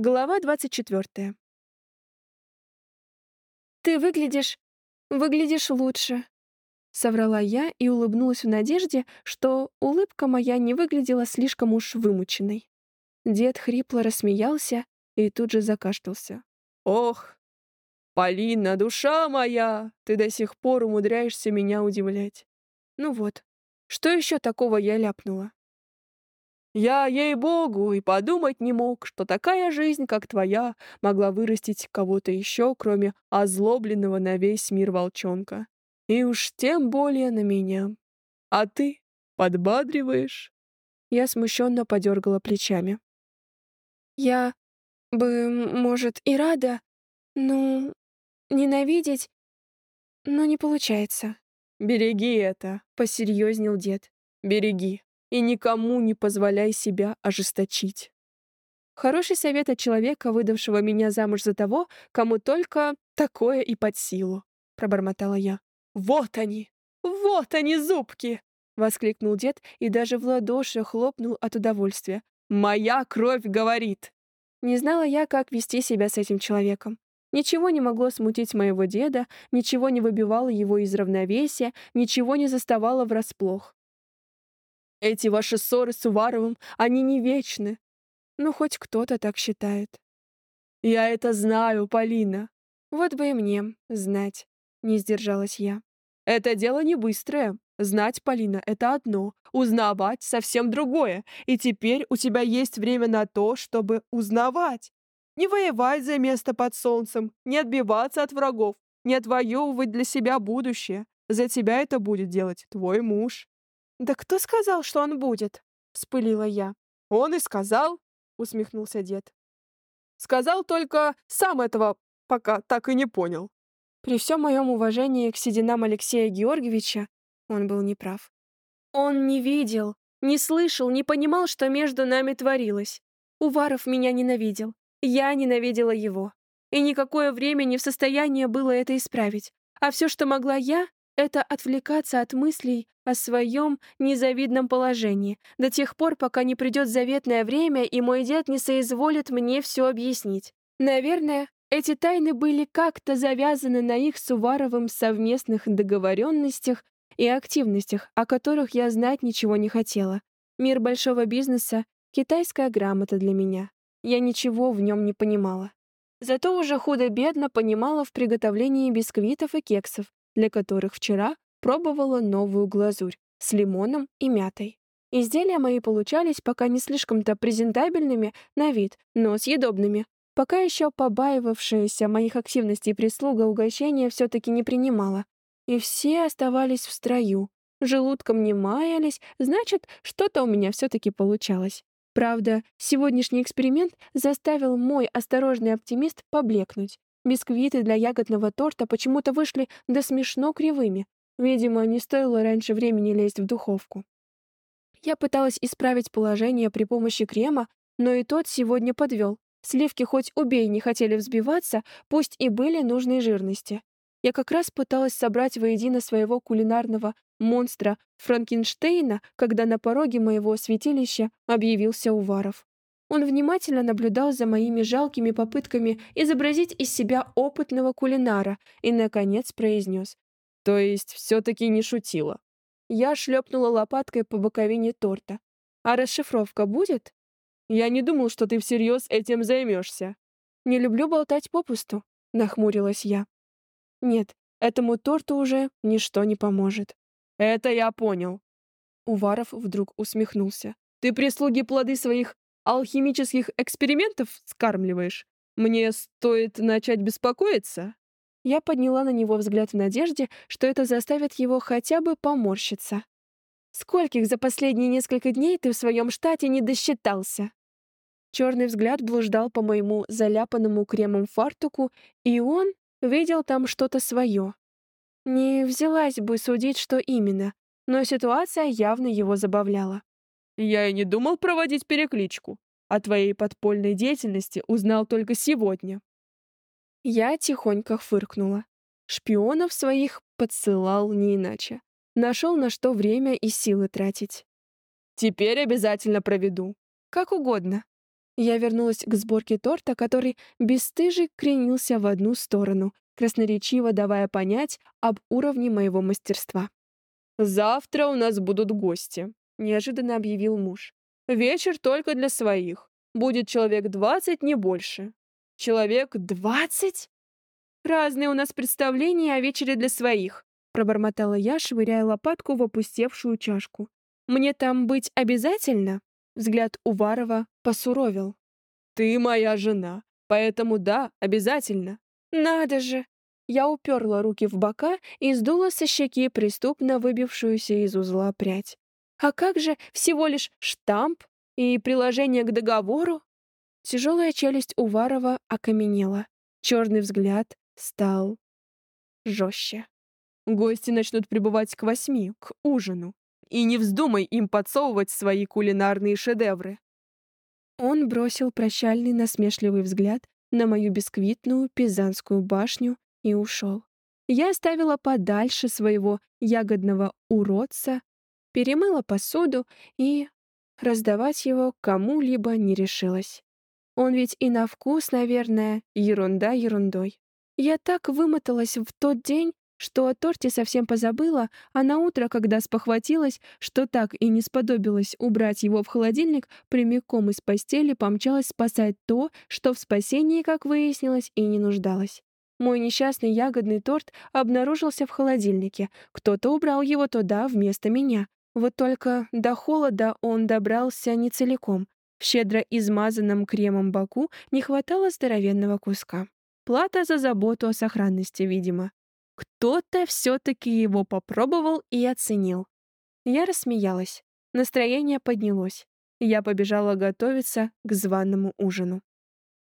Глава 24. «Ты выглядишь... выглядишь лучше», — соврала я и улыбнулась в надежде, что улыбка моя не выглядела слишком уж вымученной. Дед хрипло рассмеялся и тут же закашлялся. «Ох, Полина, душа моя, ты до сих пор умудряешься меня удивлять». Ну вот, что еще такого я ляпнула? Я, ей-богу, и подумать не мог, что такая жизнь, как твоя, могла вырастить кого-то еще, кроме озлобленного на весь мир волчонка. И уж тем более на меня. А ты подбадриваешь?» Я смущенно подергала плечами. «Я бы, может, и рада, но ненавидеть, но не получается». «Береги это», — посерьезнел дед. «Береги и никому не позволяй себя ожесточить. Хороший совет от человека, выдавшего меня замуж за того, кому только такое и под силу, пробормотала я. Вот они! Вот они, зубки! воскликнул дед и даже в ладоши хлопнул от удовольствия. Моя кровь говорит. Не знала я, как вести себя с этим человеком. Ничего не могло смутить моего деда, ничего не выбивало его из равновесия, ничего не заставало врасплох. Эти ваши ссоры с Уваровым, они не вечны. Ну, хоть кто-то так считает. Я это знаю, Полина. Вот бы и мне знать, не сдержалась я. Это дело не быстрое. Знать, Полина, это одно. Узнавать совсем другое. И теперь у тебя есть время на то, чтобы узнавать. Не воевать за место под солнцем, не отбиваться от врагов, не отвоевывать для себя будущее. За тебя это будет делать твой муж. «Да кто сказал, что он будет?» — вспылила я. «Он и сказал», — усмехнулся дед. «Сказал только, сам этого пока так и не понял». При всем моем уважении к сединам Алексея Георгиевича он был неправ. Он не видел, не слышал, не понимал, что между нами творилось. Уваров меня ненавидел, я ненавидела его. И никакое время не в состоянии было это исправить. А все, что могла я, это отвлекаться от мыслей о своем незавидном положении до тех пор, пока не придет заветное время, и мой дед не соизволит мне все объяснить. Наверное, эти тайны были как-то завязаны на их с Уваровым совместных договоренностях и активностях, о которых я знать ничего не хотела. Мир большого бизнеса — китайская грамота для меня. Я ничего в нем не понимала. Зато уже худо-бедно понимала в приготовлении бисквитов и кексов, для которых вчера пробовала новую глазурь с лимоном и мятой. Изделия мои получались пока не слишком-то презентабельными на вид, но съедобными. Пока еще побаивавшаяся моих активностей прислуга угощения все-таки не принимала. И все оставались в строю. Желудком не маялись, значит, что-то у меня все-таки получалось. Правда, сегодняшний эксперимент заставил мой осторожный оптимист поблекнуть. Бисквиты для ягодного торта почему-то вышли до смешно кривыми. Видимо, не стоило раньше времени лезть в духовку. Я пыталась исправить положение при помощи крема, но и тот сегодня подвел. Сливки хоть убей не хотели взбиваться, пусть и были нужной жирности. Я как раз пыталась собрать воедино своего кулинарного монстра Франкенштейна, когда на пороге моего святилища объявился Уваров. Он внимательно наблюдал за моими жалкими попытками изобразить из себя опытного кулинара и, наконец, произнес. «То есть все-таки не шутила?» Я шлепнула лопаткой по боковине торта. «А расшифровка будет?» «Я не думал, что ты всерьез этим займешься». «Не люблю болтать попусту», — нахмурилась я. «Нет, этому торту уже ничто не поможет». «Это я понял». Уваров вдруг усмехнулся. «Ты прислуги плоды своих алхимических экспериментов скармливаешь? Мне стоит начать беспокоиться?» Я подняла на него взгляд в надежде, что это заставит его хотя бы поморщиться. «Скольких за последние несколько дней ты в своем штате не досчитался?» Черный взгляд блуждал по моему заляпанному кремом фартуку, и он видел там что-то свое. Не взялась бы судить, что именно, но ситуация явно его забавляла. Я и не думал проводить перекличку. О твоей подпольной деятельности узнал только сегодня. Я тихонько фыркнула. Шпионов своих подсылал не иначе. Нашел на что время и силы тратить. Теперь обязательно проведу. Как угодно. Я вернулась к сборке торта, который бесстыжий кренился в одну сторону, красноречиво давая понять об уровне моего мастерства. «Завтра у нас будут гости», — неожиданно объявил муж. «Вечер только для своих. Будет человек двадцать, не больше». «Человек двадцать?» «Разные у нас представления о вечере для своих», — пробормотала я, швыряя лопатку в опустевшую чашку. «Мне там быть обязательно?» Взгляд Уварова посуровил. «Ты моя жена, поэтому да, обязательно». «Надо же!» Я уперла руки в бока и сдула со щеки преступно выбившуюся из узла прядь. «А как же всего лишь штамп и приложение к договору?» Тяжелая челюсть Уварова окаменела. Черный взгляд стал жестче. «Гости начнут прибывать к восьми, к ужину. И не вздумай им подсовывать свои кулинарные шедевры». Он бросил прощальный насмешливый взгляд на мою бисквитную пизанскую башню и ушел. Я оставила подальше своего ягодного уродца, перемыла посуду и раздавать его кому-либо не решилась. Он ведь и на вкус, наверное, ерунда ерундой. Я так вымоталась в тот день, что о торте совсем позабыла, а на утро, когда спохватилась, что так и не сподобилась убрать его в холодильник, прямиком из постели помчалась спасать то, что в спасении, как выяснилось, и не нуждалось. Мой несчастный ягодный торт обнаружился в холодильнике. Кто-то убрал его туда вместо меня. Вот только до холода он добрался не целиком. В щедро измазанном кремом боку не хватало здоровенного куска. Плата за заботу о сохранности, видимо. Кто-то все-таки его попробовал и оценил. Я рассмеялась. Настроение поднялось. Я побежала готовиться к званому ужину.